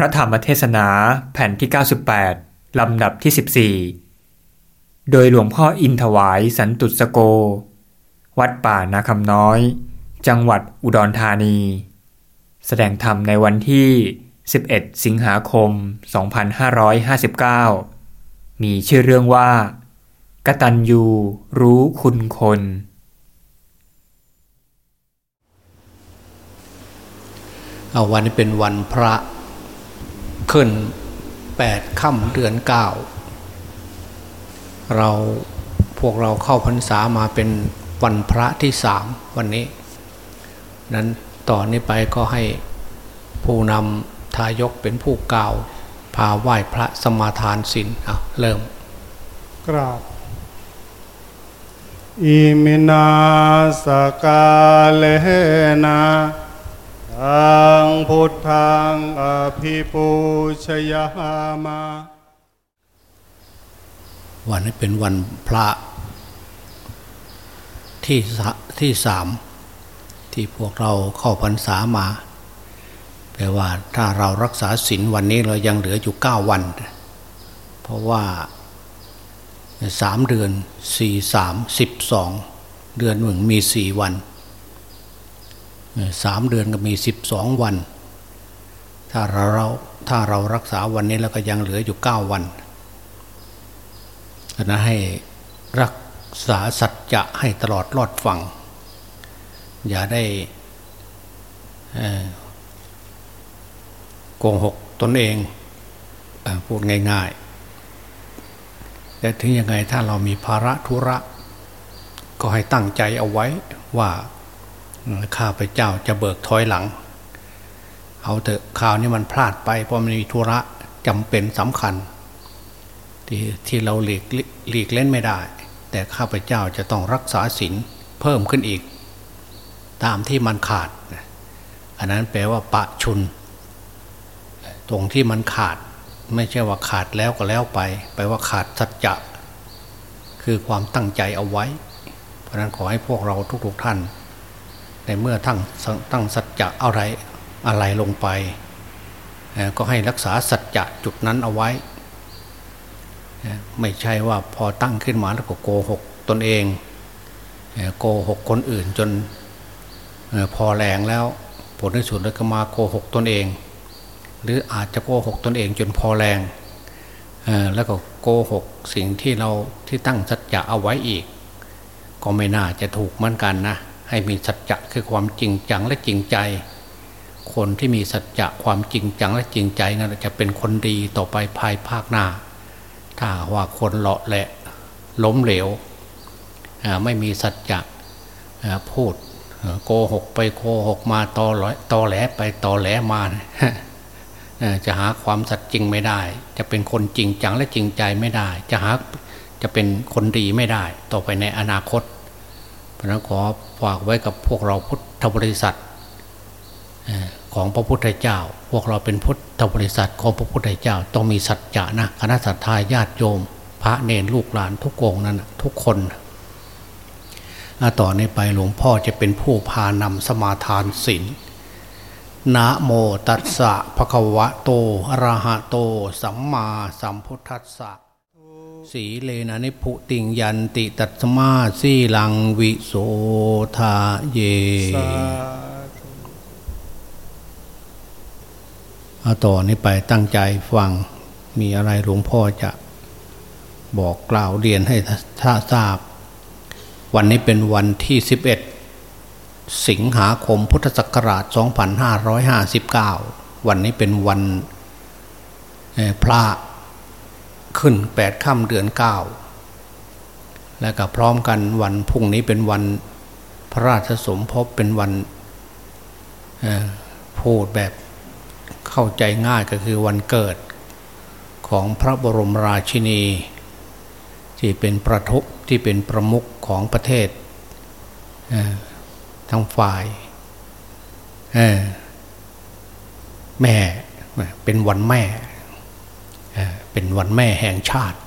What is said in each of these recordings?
พระธรรมเทศนาแผ่นที่ 98 ลำดับที่ 14 โดยหลวงพ่ออินถวายสันตุสโก วัดป่านาคำน้อย จังหวัดอุดรธานี แสดงธรรมในวันที่ 11 สิงหาคม 2559 มีชื่อเรื่องว่ากตัญญูรู้คุณคนเอาวันนี้เป็นวันพระ ขึ้นแปดค่ำเดือนเก้าเราพวกเราเข้าพรรษามาเป็นวันพระที่สามวันนี้ นั้นต่อนนี้ไปก็ให้ผู้นำทายกเป็นผู้กล่าว พาไหว้พระสมาทานศีลเอาเริ่ม กราบอิมินาสกาเลนะ ทางพุทธังอภิปูชยามาวันนี้เป็นวันพระที่ที่สามที่พวกเราเข้าพรรษามาแปลว่าถ้าเรารักษาศีลวันนี้เรายังเหลืออยู่เก้าวัน เพราะว่าสามเดือนสี่สามสิบสองเดือนหนึ่งมีสี่วัน สามเดือนก็มีสิบสองวัน ถ้าเราเราถ้าเรารักษาวันนี้แล้วก็ยังเหลืออยู่เก้าวันนะให้รักษาสัจจะให้ตลอดรอดฟัง อย่าได้โกหกตนเองอพูดง่ายๆ แต่ถึงยังไงถ้าเรามีภาระธุระ ก็ให้ตั้งใจเอาไว้ว่า ข้าพเจ้าจะเบิกถอยหลัง เอาเถอะข่าวนี้มันพลาดไปเพราะมันมีธุระจำเป็นสำคัญ ที่ที่เราหลีกหลีกเล่นไม่ได้ แต่ข้าพเจ้าจะต้องรักษาศีลเพิ่มขึ้นอีก ตามที่มันขาด อันนั้นแปลว่าปะชุน ตรงที่มันขาดไม่ใช่ว่าขาดแล้วก็แล้วไปแปลว่าขาดสัจจะคือความตั้งใจเอาไว้ เพราะนั้นขอให้พวกเราทุกๆท่าน ในเมื่อตั้งตั้งสัจจะอะไรอะไรลงไป ก็ให้รักษาสัจจะจุดนั้นเอาไว้ ไม่ใช่ว่าพอตั้งขึ้นมาแล้วก็โกหกตนเองโกหกคนอื่นจนพอแรงแล้ว ผลที่สุดก็มาโกหกตนเอง หรืออาจจะโกหกตนเองจนพอแรงแล้วก็โกหกสิ่งที่เราที่ตั้งสัจจะเอาไว้อีก ก็ไม่น่าจะถูกเหมือนกันนะ ให้มีสัจจะคือความจริงจังและจริงใจ คนที่มีสัจจะความจริงจังและจริงใจนั่นจะเป็นคนดีต่อไปภายภาคหน้า ถ้าว่าคนเลาะแหละล้มเหลวไม่มีสัจจะพูดโกหกไปโกหกมาตอหลตอแหลไปตอแหลมาจะหาความสัจจริงไม่ได้ จะเป็นคนจริงจังและจริงใจไม่ได้ จะหาจะเป็นคนดีไม่ได้ ต่อไปในอนาคต เพราะนั้นขอฝากไว้กับพวกเราพุทธบริษัทของพระพุทธเจ้า พวกเราเป็นพุทธบริษัทของพระพุทธเจ้า ต้องมีสัจจะนะคณะสัตยาญาติโยม พระเนรลูกหลานทุกองนั้นทุกคนต่อนนี้ไปหลวงพ่อจะเป็นผู้พานำสมาทานศีลนะโมตัสสะภะคะวะโตอะระหะโต สัมมาสัมพุทธัสสะ สีเลนะนิพุติงยันติตัตมาสีลังวิโสทาเยเอาต่อนนี้ไปตั้งใจฟังมีอะไรหลวงพ่อจะบอกกล่าวเรียนให้ท่าทราบ วันนี้เป็นวันที่ 11 สิงหาคมพุทธศักราช 2559 วันนี้เป็นวันพระ ขึ้นแปดค่ำเดือนเก้าและก็พร้อมกันวันพรุ่งนี้เป็นวันพระราชสมภพเป็นวันพูดแบบเข้าใจง่ายก็คือวันเกิดของพระบรมราชินี ที่เป็นประทุที่เป็นประมุขของประเทศทั้งฝ่ายแม่เป็นวันแม่ เป็นวันแม่แห่งชาติ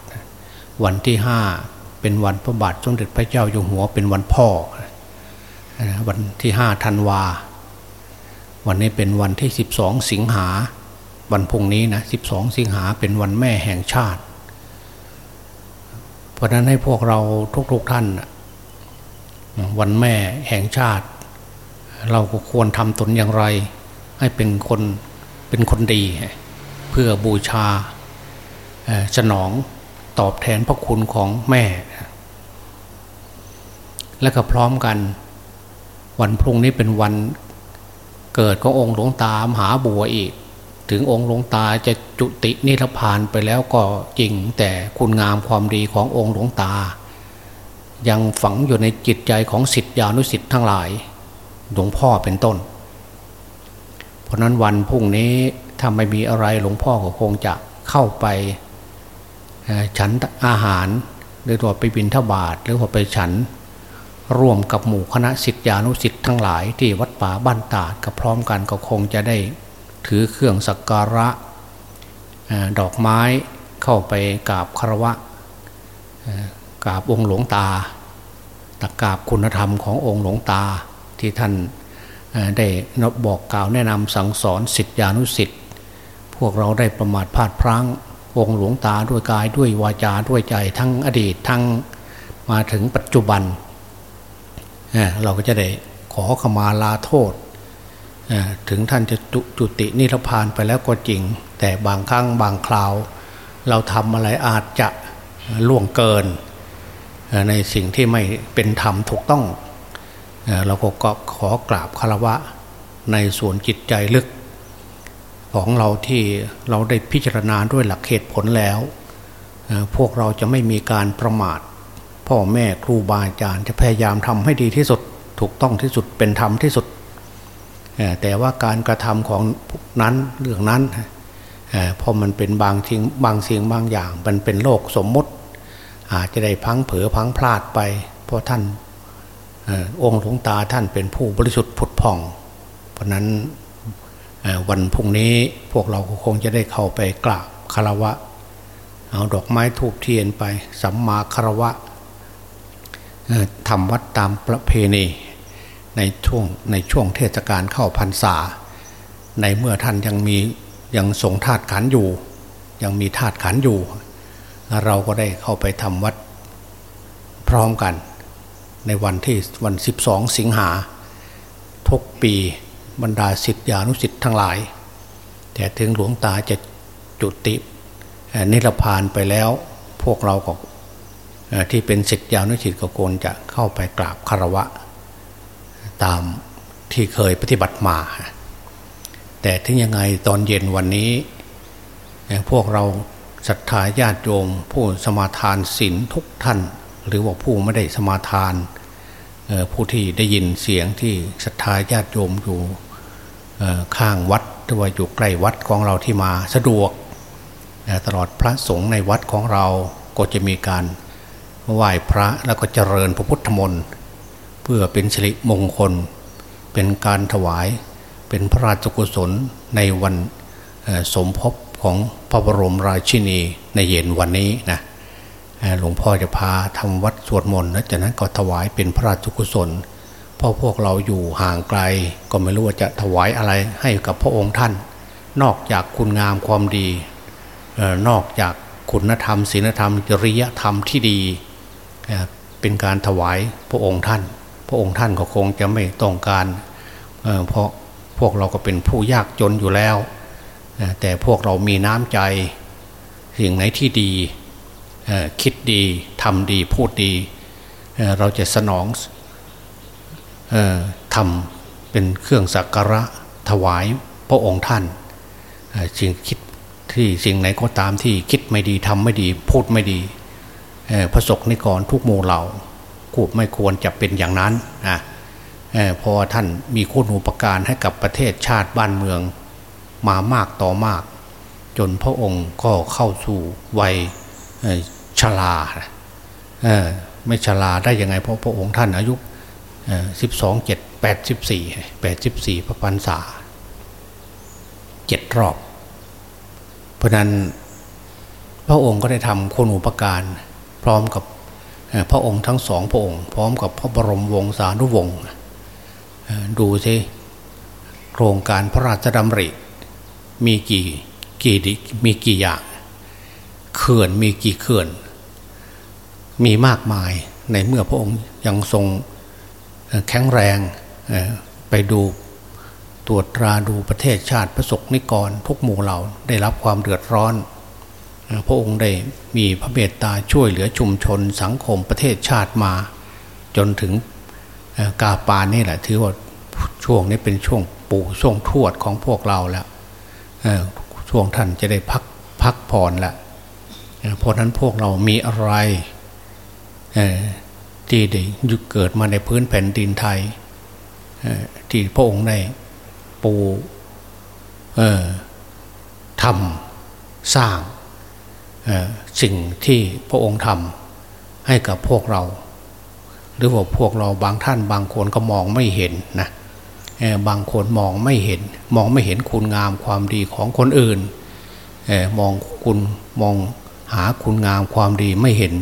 วันที่ห้าเป็นวันพระบาทสมเด็จพระเจ้าอยู่หัวเป็นวันพ่อ วันที่ห้าธันวา วันนี้เป็นวันที่สิบสองสิงหา วันพุ่งนี้นะ12สิงหาเป็นวันแม่แห่งชาติ เพราะนั้นให้พวกเราทุกๆทท่าน วันแม่แห่งชาติ เราก็ควรทำตนอย่างไร ให้เป็นคนเป็นคนดี เพื่อบูชา สนองตอบแทนพระคุณของแม่ และก็พร้อมกัน วันพรุ่งนี้เป็นวันเกิดขององค์หลวงตามหาบัวอีก ถึงองค์หลวงตาจะจุตินิพพานไปแล้วก็จริงแต่คุณงามความดีขององค์หลวงตา ยังฝังอยู่ในจิตใจของสิทธิานุสิทธิ์ทั้งหลาย หลวงพ่อเป็นต้น เพราะนั้นวันพรุ่งนี้ถ้าไม่มีอะไรหลวงพ่อก็คงจะเข้าไป ฉันอาหารหรือว่าไปบินทบาทหรือว่าไปฉัน ร่วมกับหมู่คณะสิทธิานุสิทธิ์ทั้งหลายที่วัดป่าบ้านตาดก็พร้อมกันก็คงจะได้ถือเครื่องสักการะดอกไม้เข้าไปกราบคารวะกราบองค์หลวงตาตะกราบคุณธรรมขององค์หลวงตาที่ท่านได้นบอกกล่าวแนะนำสั่งสอนสิทธิานุสิทธิ์พวกเราได้ประมาทพลาดพลั้ง องค์หลวงตาด้วยกายด้วยวาจาด้วยใจทั้งอดีตทั้งมาถึงปัจจุบันเราก็จะได้ขอขมาลาโทษ ถึงท่านจะจุตินิพพานไปแล้วก็จริง แต่บางครั้งบางคราว เราทำอะไรอาจจะล่วงเกิน ในสิ่งที่ไม่เป็นธรรมถูกต้อง เราก็ขอกราบคารวะในส่วนจิตใจลึก ของเราที่เราได้พิจารณาด้วยหลักเหตุผลแล้ว พวกเราจะไม่มีการประมาท พ่อแม่ครูบาอาจารย์จะพยายามทำให้ดีที่สุด ถูกต้องที่สุดเป็นธรรมที่สุด แต่ว่าการกระทำของนั้นเรื่องนั้นพอมันเป็นบางทิ้งบางสิ่งบางอย่าง มันเป็นโลกสมมติ อาจจะได้พังเผลอพังพลาดไป เพราะท่านองค์หลวงตาท่านเป็นผู้บริสุทธิ์ผุดผ่อง เพราะนั้น วันพรุ่งนี้พวกเราคงจะได้เข้าไปกราบคารวะ เอาดอกไม้ทูบเทียนไปสัมมาคารวะทำวัดตามประเพณีในช่วงในช่วงเทศกาลเข้าพรรษา ในเมื่อท่านยังมียังทรงธาตุขันอยู่ ยังมีธาตุขันอยู่ เราก็ได้เข้าไปทำวัดพร้อมกัน ในวันที่วันสิบสองสิงหาทุกปี บรรดาสิทธิานุสิทธิ์ทั้งหลาย แต่ถึงหลวงตาจะจุตินิรพานไปแล้วพวกเราก็ที่เป็นสิทธิยานุสิทธิกโกนจะเข้าไปกราบคารวะ ตามที่เคยปฏิบัติมา แต่ถึงยังไงตอนเย็นวันนี้พวกเราศรัทธาญาติโยมผู้สมาทานศีลทุกท่าน หรือว่าผู้ไม่ได้สมาทานผู้ที่ได้ยินเสียงที่ศรัทธาญาติโยมอยู่ ข้างวัดหรือว่าอยู่ใกล้วัดของเราที่มาสะดวกตลอดพระสงฆ์ในวัดของเราก็จะมีการไหว้พระแล้วก็เจริญพระพุทธมนต์เพื่อเป็นสิริมงคล เป็นการถวายเป็นพระราชกุศลในวันสมภพของพระบรมราชินีในเย็นวันนี้นะหลวงพ่อจะพาทำวัดสวดมนต์แล้วจากนั้นก็ถวายเป็นพระราชกุศล เพราะพวกเราอยู่ห่างไกล ก็ไม่รู้ว่าจะถวายอะไรให้กับพระองค์ท่าน นอกจากคุณงามความดีนอกจากคุณธรรมศีลธรรมจริยธรรมที่ดี เป็นการถวายพระองค์ท่าน พระองค์ท่านก็คงจะไม่ต้องการเเพราะพวกเราก็เป็นผู้ยากจนอยู่แล้ว แต่พวกเรามีน้ำใจสิ่งไหนที่ดีคิดดีทำดีพูดดี เราจะสนอง ทำเป็นเครื่องสักการะถวายพระองค์ท่านสิ่งคิดที่สิ่งไหนก็ตามที่คิดไม่ดีทำไม่ดี พูดไม่ดีพระศกนิกรทุกโมเหล่ากูไม่ควรจะเป็นอย่างนั้นนะพอท่านมีคุณูปการให้กับประเทศชาติบ้านเมืองมามากต่อมาก จนพระองค์ก็เข้าสู่วัยชราไม่ชราได้ยังไงเพราะพระองค์ท่านอายุ สิบสองเจ็ดแปดสิบสี่แปดสิบสี่พระพันษาเจ็ดรอบ เพราะนั้นพระองค์ก็ได้ทำคุณูปการพร้อมกับพระองค์ทั้งสองพระองค์ พร้อมกับพระบรมวงศานุวงศ์ดูสิโครงการพระราชดำริมีกี่กี่มีกี่อย่างเขื่อนมีกี่เขื่อน มีมากมายในเมื่อพระองค์ยังทรง แข็งแรงไปดูตรวจตราดูประเทศชาติพระศกนิกรทุกหมู่เหล่าได้รับความเดือดร้อน พระองค์ได้มีพระเมตตาช่วยเหลือชุมชนสังคมประเทศชาติมา จนถึงกาปานนี่แหละถือว่าช่วงนี้เป็นช่วงปู่ช่วงทวดของพวกเราแล้วช่วงท่านจะได้พักพักผ่อนล้วเพราะนั้นพวกเรามีอะไร ที่ได้ยุเกิดมาในพื้นแผ่นดินไทยที่พระองค์ได้ปูทำสร้างสิ่งที่พระองค์ทำให้กับพวกเรา หรือว่าพวกเราบางท่านบางคนก็มองไม่เห็นนะบางคนมองไม่เห็น มองไม่เห็นคุณงามความดีของคนอื่นมองคุณมองหาคุณงามความดีไม่เห็น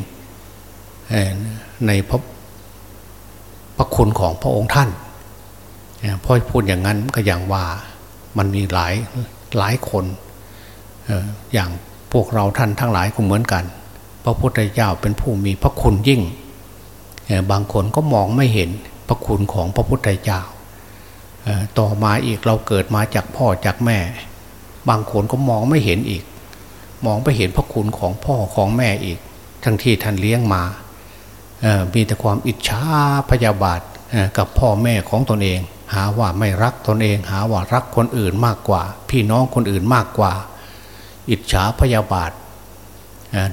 ในพระพระคุณของพระองค์ท่านพอพูดอย่างนั้นก็อย่างว่ามันมีหลายหลายคนอย่างพวกเราท่านทั้งหลายก็เหมือนกัน พระพุทธเจ้าเป็นผู้มีพระคุณยิ่ง บางคนก็มองไม่เห็นพระคุณของพระพุทธเจ้าต่อมาอีกเราเกิดมาจากพ่อจากแม่ บางคนก็มองไม่เห็นอีก มองไม่เห็นพระคุณของพ่อของแม่อีก ทั้งที่ท่านเลี้ยงมา มีแต่ความอิจฉาพยาบาทกับพ่อแม่ของตนเอง หาว่าไม่รักตนเอง หาว่ารักคนอื่นมากกว่า พี่น้องคนอื่นมากกว่า อิจฉาพยาบาท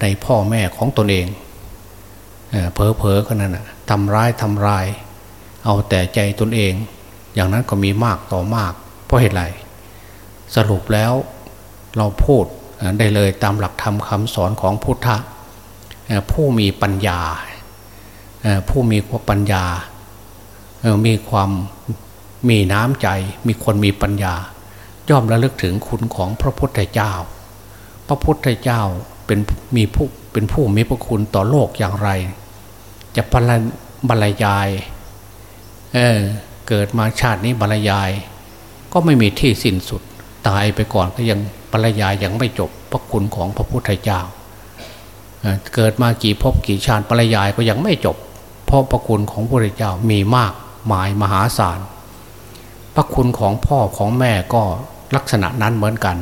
ในพ่อแม่ของตนเองเพอเพอกันนั้นทำร้ายทำลาย เอาแต่ใจตนเอง อย่างนั้นก็มีมากต่อมาก เพราะเหตุไรสรุปแล้วเราพูดได้เลยตามหลักธรรมคำสอนของพุทธะผู้มีปัญญา ผู้มีปัญญา มีความมีน้ำใจ มีคนมีปัญญา ย่อมระลึกถึงคุณของพระพุทธเจ้า พระพุทธเจ้าเป็นมีผู้เป็นผู้มีพระคุณต่อโลกอย่างไร จะบรรยายเเกิดมาชาตินี้บรรยาย ก็ไม่มีที่สิ้นสุด ตายไปก่อนก็ยังบรรยายยังไม่จบพระคุณของพระพุทธเจ้าเกิดมากี่ภพกี่ชาติบรรยายก็ยังไม่จบ เพราะพระคุณของพระเจ้ามีมากมายมหาศาลพระคุณของพ่อของแม่ก็ลักษณะนั้นเหมือนกัน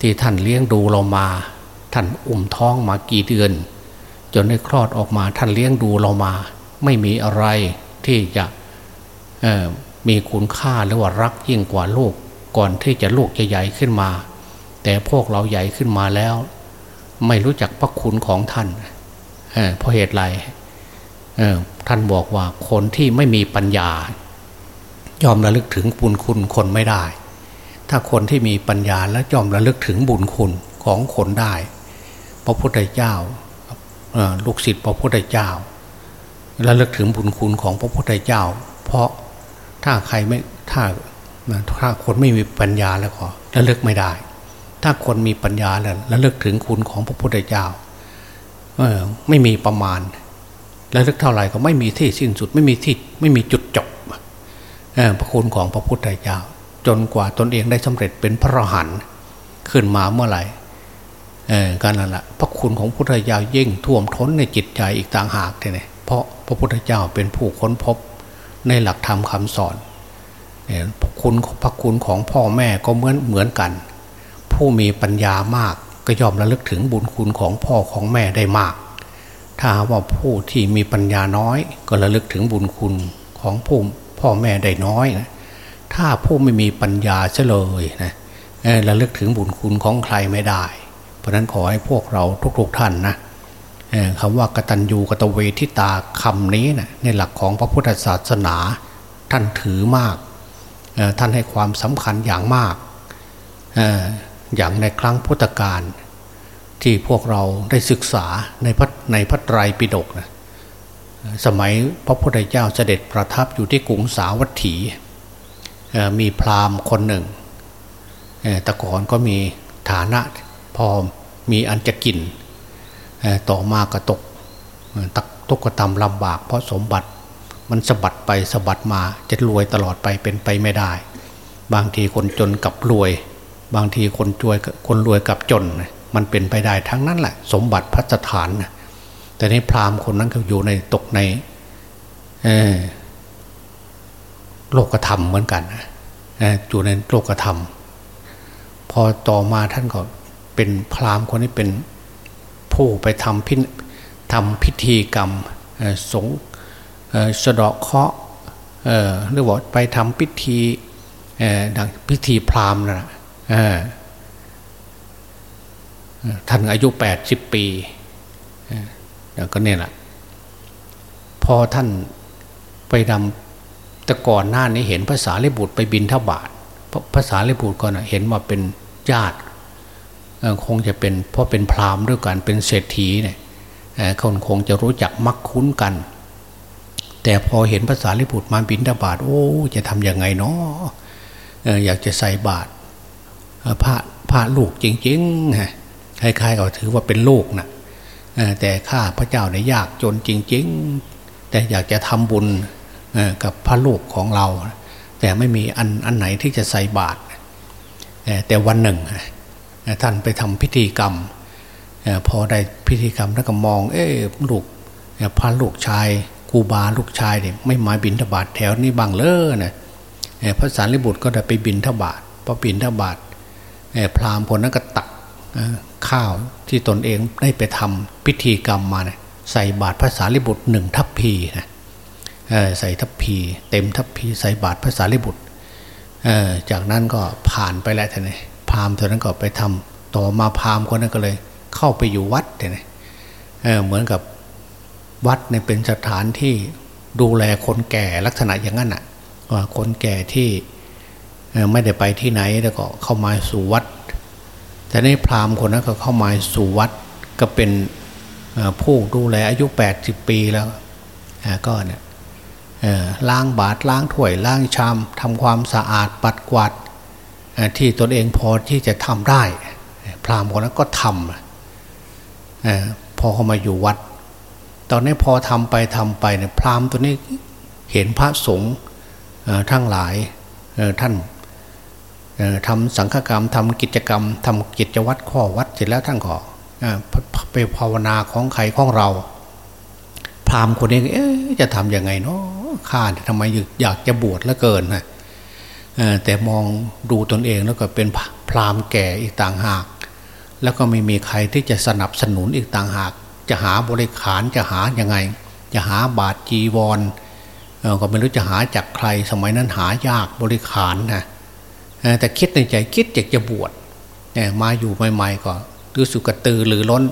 ที่ท่านเลี้ยงดูเรามา ท่านอุ้มท้องมากี่เดือน จนได้คลอดออกมาท่านเลี้ยงดูเรามา ไม่มีอะไรที่จะมีคุณค่าหรือว่ารักยิ่งกว่าลูกก่อนที่จะลูกจะใหญ่ขึ้นมา แต่พวกเราใหญ่ขึ้นมาแล้ว ไม่รู้จักพระคุณของท่านเพราะเหตุไร ท่านบอกว่าคนที่ไม่มีปัญญา ยอมระลึกถึงบุญคุณคนไม่ได้ ถ้าคนที่มีปัญญาและยอมระลึกถึงบุญคุณของคนได้ พระพุทธเจ้าลูกศิษย์พระพุทธเจ้าระลึกถึงบุญคุณของพระพุทธเจ้า เพราะถ้าใครไม่ถ้าถ้าคนไม่มีปัญญาแล้วก็ระลึกไม่ได้ ถ้าคนมีปัญญาแล้วระลึกถึงคุณของพระพุทธเจ้าไม่มีประมาณ ระลึกเท่าไหร่ก็ไม่มีที่สิ้นสุดไม่มีที่ไม่มีจุดจบพระคุณของพระพุทธเจ้า จนกว่าตนเองได้สำเร็จเป็นพระอรหันต์ขึ้นมาเมื่อไหร่การนั่นแหละพระคุณของพระพุทธเจ้ายิ่งท่วมท้นในจิตใจอีกต่างหากเลยเพราะพระพุทธเจ้าเป็นผู้ค้นพบในหลักธรรมคาสอนพระคุณพระคุณของพ่อแม่ก็เหมือนเหมือนกัน ผู้มีปัญญามากก็ยอมระลึกถึงบุญคุณของพ่อของแม่ได้มาก ถ้าว่าผู้ที่มีปัญญาน้อย ก็ระลึกถึงบุญคุณของผู้พ่อแม่ได้น้อยนะถ้าผู้ไม่มีปัญญาเฉลยนะระลึกถึงบุญคุณของใครไม่ได้ เพราะนั้นขอให้พวกเราทุกๆท่านนะคำว่ากตัญญูกตเวทิตาคำนี้นะในหลักของพระพุทธศาสนา ท่านถือมาก ท่านให้ความสำคัญอย่างมาก อย่างในครั้งพุทธกาล ที่พวกเราได้ศึกษาในพระในพระไตรปิฎกนะสมัยพระพุทธเจ้าเสด็จประทับอยู่ที่กรุงสาวัตถีมีพราหมณ์คนหนึ่งแต่ก่อนก็มีฐานะพอมีอันจะกิน ต่อมากระตกตักตุกตำลำบาก เพราะสมบัติมันสะบัดไปสะบัดมาจะรวยตลอดไปเป็นไปไม่ได้ บางทีคนจนกับรวย บางทีคนรวยคนรวยกับจน มันเป็นไปได้ทั้งนั้นแหละ สมบัติพัฒฐานนะแต่ในพราหมณ์คนนั้นก็อยู่ในตกในโลกธรรมเหมือนกันอยู่ในโลกธรรม พอต่อมาท่านก็เป็นพราหมณ์คนนี้เป็นผู้ไปทำพิทำพิธีกรรมสงสะดาะเคาะหรือว่าไปทำพิธีพิธีพราหมณ์นะ ท่านอายุแปดสิบปีแล้วก็เนี่ยแหละพอท่านไปดำแต่ก่อนหน้านี้เห็นภาษาลิบุตรไปบินทบาทภาษาลิบุตรก่อนเห็นว่าเป็นญาติคงจะเป็นเพราะเป็นพราหมณ์ด้วยกันเป็นเศรษฐีเนี่ยคนคงจะรู้จักมักคุ้นกัน แต่พอเห็นภาษาลิบุตรมาบินทบาทโอ้จะทำยังไงเนาะอยากจะใส่บาตรพระพระลูกจริงๆ คล้ายๆก็ถือว่าเป็นลูกนะแต่ข้าพระเจ้าเนี่ยยากจนจริง ๆ แต่อยากจะทำบุญกับพระลูกของเรา แต่ไม่มีอันอันไหนที่จะใส่บาตรแต่วันหนึ่งท่านไปทำพิธีกรรมพอได้พิธีกรรมท่านก็มอง เอ๊ลูกพระลูกชายกูบาลูกชายเนี่ยไม่มาบินทบาทแถวนี้บางเลยนะพระสารีบุตรก็ได้ไปบินทบาทพอบินทบาทพราหมณ์คนนั้นก็ตัก ข้าวที่ตนเองได้ไปทำพิธีกรรมมาเนี่ยใส่บาตรภาษาลิบุตรหนึ่งทัพพีนะใส่ทัพพีเต็มทัพพีใส่บาตรภาษาลิบุตรจากนั้นก็ผ่านไปแล้วท่านนี่พามณ์เท่านั้นก็ไปทำต่อมาพามคนนั้นก็เลย เข้าไปอยู่วัดเนี่ยเหมือนกับวัดเนี่ยเป็นสถานที่ดูแลคนแก่ลักษณะอย่างนั้นอะว่าคนแก่ที่ไม่ได้ไปที่ไหนแล้วก็เข้ามาสู่วัด แต่ในพราหมณ์คนนั้นก็เข้ามาสู่วัดก็เป็นผู้ดูแลอายุแปดสิบปีแล้วก็เนี่ยล้างบาตรล้างถ้วยล้างชามทำความสะอาดปัดกวาดที่ตนเองพอที่จะทำได้ พราหมณ์คนนั้นก็ทำพอเข้ามาอยู่วัด ตอนนี้พอทำไปทำไปเนี่ยพราหมณ์ตัวนี้เห็นพระสงฆ์ทั้งหลายท่าน ทำสังฆกรรมทำกิจกรรมทำกิจวัตรข้อวัดเสร็จแล้วท่านก็ไปภาวนาของใครของเรา พราหมณ์คนนี้จะทำยังไงเนาะข้าทำไมอยากจะบวชแล้วเกินนะแต่มองดูตนเองแล้วก็เป็นพราหมณ์แก่อีกต่างหาก แล้วก็ไม่มีใครที่จะสนับสนุนอีกต่างหาก จะหาบริขารจะหายังไง จะหาบาทจีวรก็ไม่รู้จะหาจากใครสมัยนั้นหายากบริขารนะ แต่คิดในใจคิดอยากจะบวชมาอยู่ใหม่ๆก็รู้สึกกระตือหรือล้น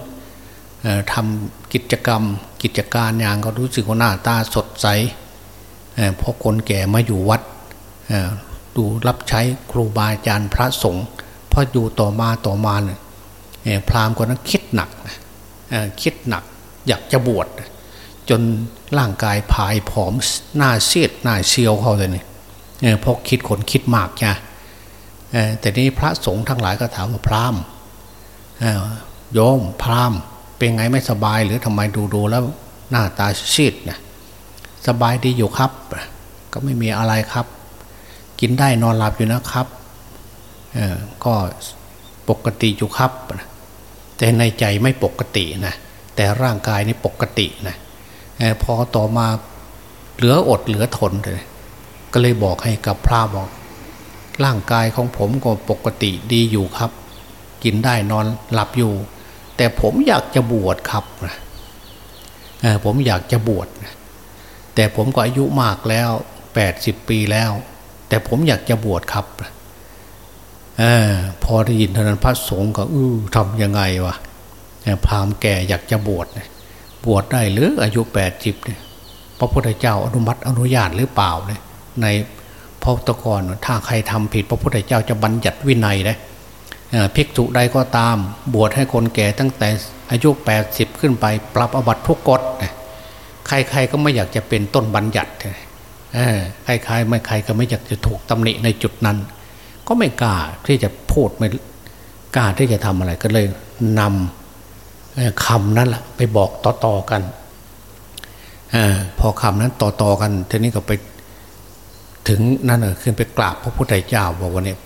ทำกิจกรรม กิจการอย่างก็รู้สึกว่าหน้าตาสดใสเพราะคนแก่มาอยู่วัดดูรับใช้ครูบาอาจารย์พระสงฆ์พออยู่ต่อมาต่อมาเนี่ยพราหมณ์คนนั้นคิดหนักคิดหนักอยากจะบวชจนร่างกายผายผอมหน้าเสียดหน้าเชียวเขาเลยเนี่ยพอคิดขนคิดมากจ้ะ แต่นี้พระสงฆ์ทั้งหลายก็ถามว่าพราหมณ์โยมพราหมณ์เป็นไงไม่สบายหรือทำไมดูดูแล้วหน้าตาซีดนะสบายดีอยู่ครับ ก็ไม่มีอะไรครับ กินได้นอนหลับอยู่นะครับก็ปกติอยู่ครับ แต่ในใจไม่ปกตินะแต่ร่างกายนี่ปกตินะพอต่อมาเหลืออดเหลือทนเลยก็เลยบอกให้กับพระบอก ร่างกายของผมก็ปกติดีอยู่ครับ กินได้นอนหลับอยู่ แต่ผมอยากจะบวชครับผมอยากจะบวชแต่ผมก็อายุมากแล้วแปดสิบปีแล้ว แต่ผมอยากจะบวชครับอพอได้ยินเท่านั้นพระสงฆ์ก็อื้อทำยังไงวะพรามแก่อยากจะบวชบวชได้หรืออายุแปดสิบเนี่ยพระพุทธเจ้าอนุมัติอนุญาตหรือเปล่าเนี่ยใน ราะตะกอนถ้าใครทำผิดพระพุทธเจ้าจะบัญญัติวินัยนะภิกษุใดก็ตามบวชให้คนแก่ตั้งแต่อายุ 80 ขึ้นไป ปรับอบัตทุกกฎใครๆก็ไม่อยากจะเป็นต้นบัญญัติใครๆไม่ใครก็ไม่อยากจะถูกตำหนิในจุดนั้น ก็ไม่กล้าที่จะพูดไม่กล้าที่จะทำอะไรก็เลยนำคำนั้นแหละไปบอกต่อๆกันอพอคำนั้นต่อๆกันทีนี้ก็ไป ถึงนั่นเออขึ้นไปกราบพระพุทธเจ้าบอกว่าเนี่ย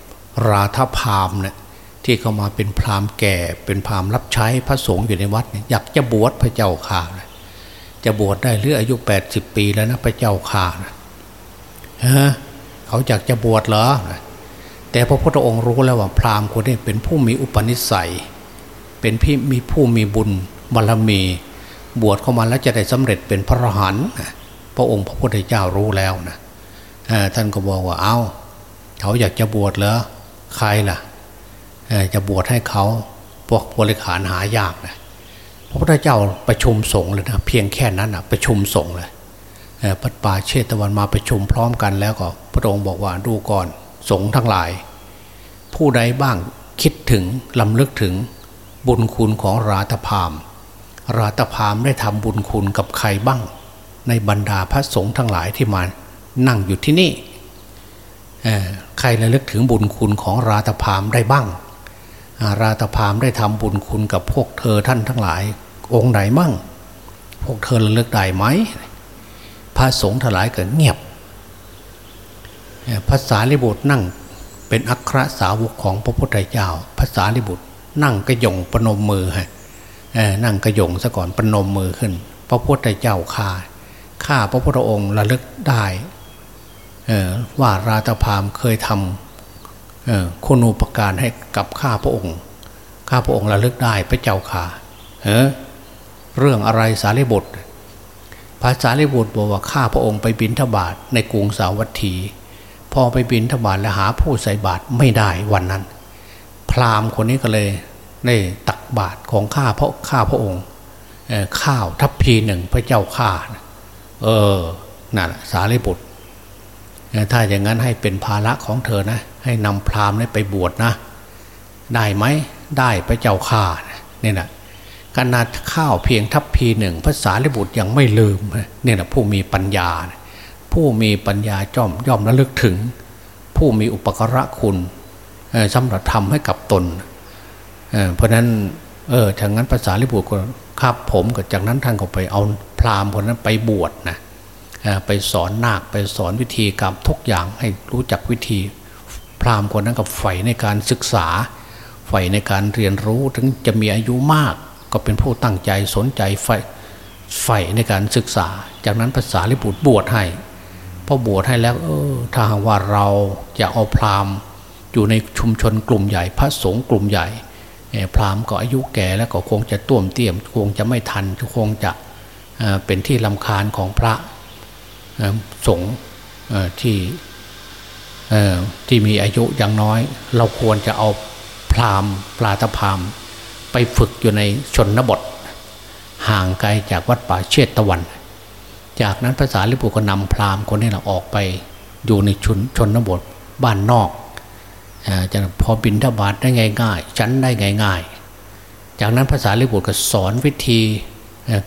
ราธพามเนี่ยที่เข้ามาเป็นพราหมณ์แก่ เป็นพราหมณ์รับใช้พระสงฆ์อยู่ในวัดเนี่ยอยากจะบวชพระเจ้าข่าจะบวชได้หรืออายุแปดสิบปีแล้วนะพระเจ้าข่านะฮะเขาอยากจะบวชเหรอแต่พระพุทธองค์รู้แล้วว่าพราหมณ์คนนี้เป็นผู้มีอุปนิสัย เป็นพี่มีผู้มีบุญบารมี บวชเข้ามาแล้วจะได้สำเร็จเป็นพระอรหันต์พระองค์พระพุทธเจ้ารู้แล้วนะ ท่านก็บอกว่าเอา้า เขาอยากจะบวชเหรอใครล่ะจะบวชให้เขาพวกบริขารหายากนะพระพุทธเจ้าประชุมสงฆ์เลยนะเพียงแค่นั้นนะประชุมสงฆ์เลยปัดป่าเชตวันมาประชุมพร้อมกันแล้วก็พระองค์บอกว่าดูก่อนสงฆ์ทั้งหลาย ผู้ใดบ้างคิดถึงลำลึกถึงบุญคุณของราตพาม ราตพามได้ทำบุญคุณกับใครบ้าง ในบรรดาพระสงฆ์ทั้งหลายที่มา นั่งอยู่ที่นี่ใครระลึกถึงบุญคุณของราตพามได้บ้าง ราตพามได้ทำบุญคุณกับพวกเธอท่านทั้งหลาย องค์ไหนบ้างพวกเธอระลึกได้ไหมพระสงฆ์ทั้งหลายเกิดเงียบภาษาลิบุตรนั่งเป็นอัครสาวกของพระพุทธเจ้าภาษาลิบุตรนั่งกระยงปนมมือฮะนั่งกระยงซะก่อนปนมมือขึ้น พระพุทธเจ้าข้าข้าพระพุทธองค์ระลึกได้ ว่าราตพามเคยทำคุณูปการให้กับข้าพระองค์ ข้าพระองค์ระลึกได้พระเจ้าข่าเเรื่องอะไรสารีบุตรภาษาลิบุตรบอกว่าข้าพระองค์ไปบินทบาทในกรุงสาวัตถี พอไปบินทบาทแล้วหาผู้ใส่บาตรไม่ได้วันนั้น พราหมณ์คนนี้ก็เลยได้ตักบาตรของข้าพระข้าพระองค์ข้าวทัพพีหนึ่งพระเจ้าข้าเออนั่นสารีบุตร ถ้าอย่างนั้นให้เป็นภาระของเธอนะ ให้นำพราหมณ์ไปบวชนะ ได้ไหมได้พระเจ้าข้าเนี่ยนะขนาดข้าวเพียงทัพพีหนึ่งภาษาลิบุตรยังไม่ลืมเนี่ยนะผู้มีปัญญา ผู้มีปัญญาจ้อมย่อมระลึกถึง ผู้มีอุปกระคุณสำหรับทำให้กับตนเเพราะนั้นเออทางนั้นภาษาลิบุตรก็ครับผมกับจากนั้นท่านก็ไปเอาพราหมณ์คนนั้นไปบวชนะ ไปสอนนาคไปสอนวิธีกรรมทุกอย่างให้รู้จักวิธี พราหมณ์คนนั้นกับใฝ่ในการศึกษาใฝ่ในการเรียนรู้ถึงจะมีอายุมาก ก็เป็นผู้ตั้งใจสนใจใฝ่ใฝ่ในการศึกษา จากนั้นภาษาลิบุตรบวชให้พอบวชให้แล้วเออถ้าว่าเราจะเอาพราหมณ์อยู่ในชุมชนกลุ่มใหญ่ พระสงฆ์กลุ่มใหญ่พราหมณ์ก็อายุแก่แล้วก็คงจะต้วมเตี้ยม คงจะไม่ทันคงจะเป็นที่ลำคาญของพระ สงที่ที่มีอายุอย่างน้อย เราควรจะเอาพราหม์ปลาตะพามไปฝึกอยู่ในชนบท ห่างไกลจากวัดป่าเชตตะวัน จากนั้นภาษาลิบุก็นำพราหมณ์คนนี้เราออกไปอยู่ในชนชนบทบ้านนอกจะพอบินทบาทได้ง่ายๆชั้นได้ง่าย ๆ จากนั้นภาษาลิบุตรก็สอนวิธี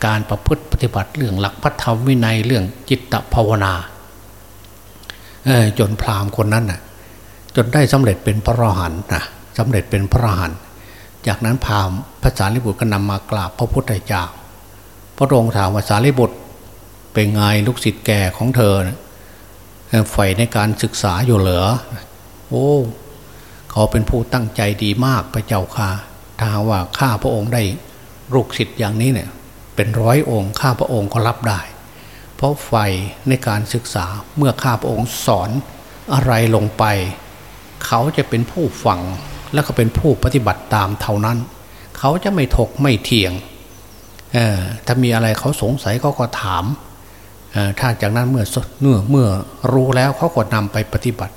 การประพฤติปฏิบัติเรื่องหลักพระธรรมวินัยเรื่องจิตภาวนาจนพราหมณ์คนนั้นน่ะจนได้สำเร็จเป็นพระอรหันต์นะสำเร็จเป็นพระอรหันต์จากนั้นพราหมณ์ภาษาลิบุตรก็นำมากราบพระพุทธเจ้าพระองค์ถามว่าสารีบุตรเป็นไงลูกศิษย์แก่ของเธอใฝ่ในการศึกษาอยู่เหรอโอ้เขาเป็นผู้ตั้งใจดีมากพระเจ้าค่ะถ้าว่าข้าพระองค์ได้ลูกศิษย์อย่างนี้เนี่ย เป็นร้อยองค์ข้าพระองค์ก็รับได้ เพราะไฟในการศึกษาเมื่อข้าพระองค์สอนอะไรลงไป เขาจะเป็นผู้ฟังแล้วก็เป็นผู้ปฏิบัติตามเท่านั้น เขาจะไม่ถกไม่เถียงถ้ามีอะไรเขาสงสัยเขาก็ถามถ้าจากนั้นเมื่อเมื่อเมื่อรู้แล้วเขาก็นำไปปฏิบัติ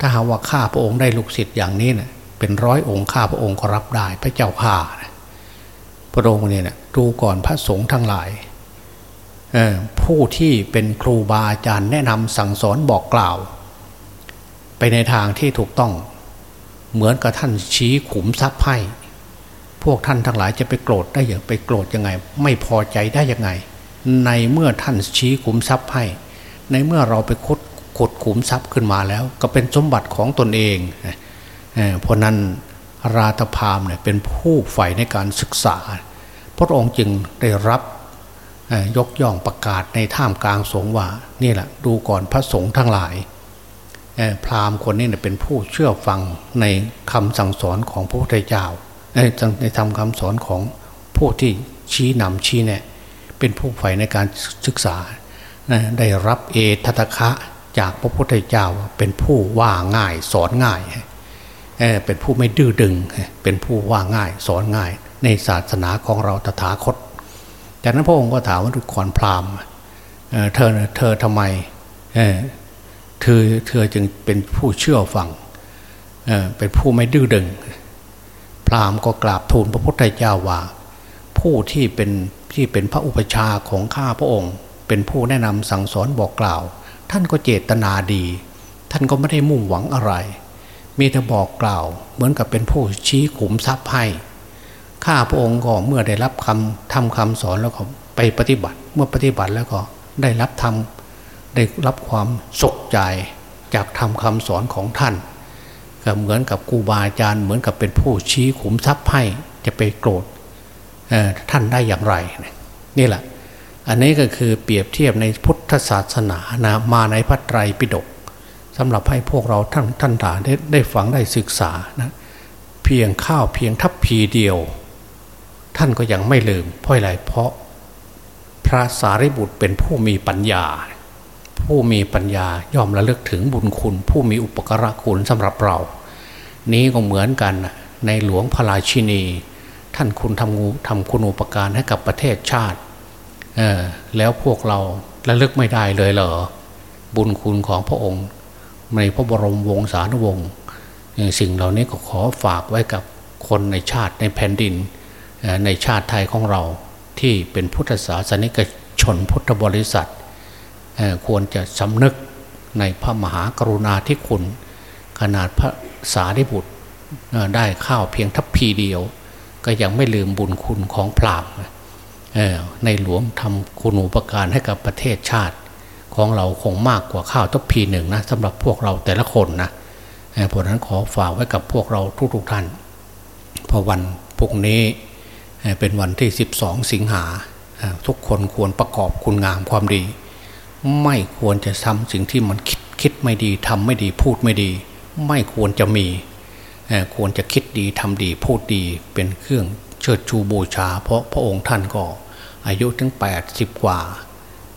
ถ้าหาว่าข้าพระองค์ได้ลูกศิษย์อย่างนี้เนะี่ยเป็นร้อยองค์ข้าพระองค์ก็รับได้พระเจ้าข้า พระองค์เนี่ยดูก่อนพระสงฆ์ทั้งหลายผู้ที่เป็นครูบาอาจารย์แนะนำสั่งสอนบอกกล่าว ไปในทางที่ถูกต้อง เหมือนกับท่านชี้ขุมทรัพย์ให้พวกท่านทั้งหลายจะไปโกรธได้อย่างไปโกรธยังไง ไม่พอใจได้ยังไง ในเมื่อท่านชี้ขุมทรัพย์ให้ ในเมื่อเราไปคดขดขุมทรัพย์ขึ้นมาแล้ว ก็เป็นสมบัติของตนเองเพราะนั้น ราธพามเนี่ยเป็นผู้ใฝ่ในการศึกษา พระองค์จึงได้รับยกย่องประกาศในท่ามกลางสงฆ์ว่านี่แหละดูก่อนพระสงฆ์ทั้งหลายพราหมณ์คนนี้เนี่ยเป็นผู้เชื่อฟังในคำสั่งสอนของพระพุทธเจ้าในทำคำสอนของผู้ที่ชี้นำชี้แนะเป็นผู้ใฝ่ในการศึกษาได้รับเอตตะคะจากพระพุทธเจ้าเป็นผู้ว่าง่ายสอนง่าย เป็นผู้ไม่ดื้อดึง เป็นผู้ว่าง่ายสอนง่ายในศาสนาของเราตถาคต จากนั้นพระองค์ก็ถามว่าทุกคนพราหมณ์เธอเธอทำไมเธอเธอจึงเป็นผู้เชื่อฟังเป็นผู้ไม่ดื้อดึง พราหมณ์ก็กราบทูลพระพุทธเจ้าว่าผู้ที่เป็นที่เป็นพระอุปชาของข้าพระองค์ เป็นผู้แนะนำสั่งสอนบอกกล่าว ท่านก็เจตนาดี ท่านก็ไม่ได้มุ่งหวังอะไร มีแต่บอกกล่าว เหมือนกับเป็นผู้ชี้ขุมทรัพย์ให้ข้าพระองค์ก็เมื่อได้รับคำทำคำสอนแล้วก็ไปปฏิบัติ เมื่อปฏิบัติแล้วก็ได้รับทำได้รับความสุขใจจากทำคำสอนของท่าน ก็เหมือนกับครูบาอาจารย์เหมือนกับเป็นผู้ชี้ขุมทรัพย์ให้จะไปโกรธท่านได้อย่างไร นี่แหละ อันนี้ก็คือเปรียบเทียบในพุทธศาสนานะมาในพระไตรปิฎก สำหรับให้พวกเราท่านท่านฐานได้ได้ฟังได้ศึกษานะเพียงข้าวเพียงทัพพีเดียว ท่านก็ยังไม่ลืมเพราะอะไรเพราะพระสารีบุตรเป็นผู้มีปัญญา ผู้มีปัญญายอมระลึกถึงบุญคุณ ผู้มีอุปการะคุณสำหรับเรา นี้ก็เหมือนกันในหลวงพระราชินี ท่านคุณทำงูทำคุณอุปการให้กับประเทศชาติแล้วพวกเราระลึกไม่ได้เลยเหรอบุญคุณของพระองค์ ในพระบรมวงศานุวงศ์สิ่งเหล่านี้ก็ขอฝากไว้กับคนในชาติในแผ่นดินในชาติไทยของเราที่เป็นพุทธศาสนิกชนพุทธบริษัท ควรจะสำนึกในพระมหากรุณาธิคุณ ขนาดพระสารีบุตรได้ข้าวเพียงทัพพีเดียว ก็ยังไม่ลืมบุญคุณของพรามในหลวงทำคุณูปการให้กับประเทศชาติ ของเราคงมากกว่าข้าวทัพพีหนึ่งนะสำหรับพวกเราแต่ละคนนะเพราะนั้นขอฝากไว้กับพวกเราทุกๆท่านพอวันพวกนี้เป็นวันที่ 12 สิงหา ทุกคนควรประกอบคุณงามความดี ไม่ควรจะทำสิ่งที่มันคิดคิดไม่ดีทำไม่ดีพูดไม่ดี ไม่ควรจะมีควรจะคิดดีทำดีพูดดีเป็นเครื่องเชิดชูบูชา เพราะพระองค์ท่านก็อายุถึง 80 กว่า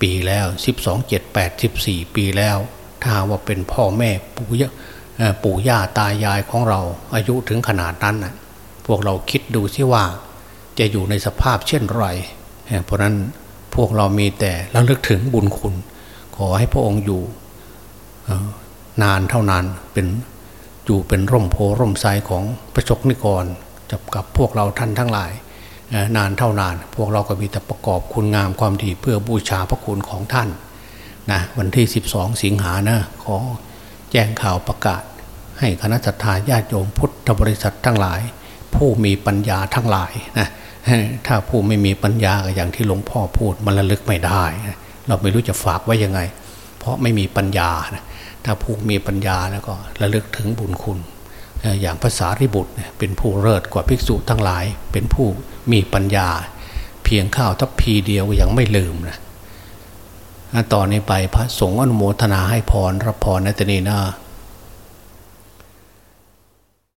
ปีแล้ว12 7 8 14 ปีแล้ว ถ้าว่าเป็นพ่อแม่ปู่ย่าปู่ย่าตายายของเราอายุถึงขนาดนั้นนะพวกเราคิดดูสิว่า จะอยู่ในสภาพเช่นไร เพราะนั้นพวกเรามีแต่ระลึกถึงบุญคุณ ขอให้พระองค์อยู่นานเท่านานเป็นอยู่เป็นร่มโพร่มไทรของพระชกนิกรจับกับพวกเราท่านทั้งหลาย นานเท่านาน พวกเราก็มีแต่ประกอบคุณงามความดีเพื่อบูชาพระคุณของท่านนะวันที่ 12 สิงหานะขอแจ้งข่าวประกาศ ให้คณะสัตยาญาติโยมพุทธบริษัททั้งหลาย ผู้มีปัญญาทั้งหลายนะถ้าผู้ไม่มีปัญญาอย่างที่หลวงพ่อพูดมันระลึกไม่ได้ เราไม่รู้จะฝากไว้ยังไง เพราะไม่มีปัญญาถ้าผู้มีปัญญาแล้วก็ระลึกถึงบุญคุณ อย่างภาษาริบุตรเป็นผู้เลิศกว่าภิกษุทั้งหลาย เป็นผู้มีปัญญา เพียงข้าวทัพพีเดียวยังไม่ลืมนะต่อนนี้ไปพระสงฆ์อนุโมทนาให้พรรับพรในตนีนะ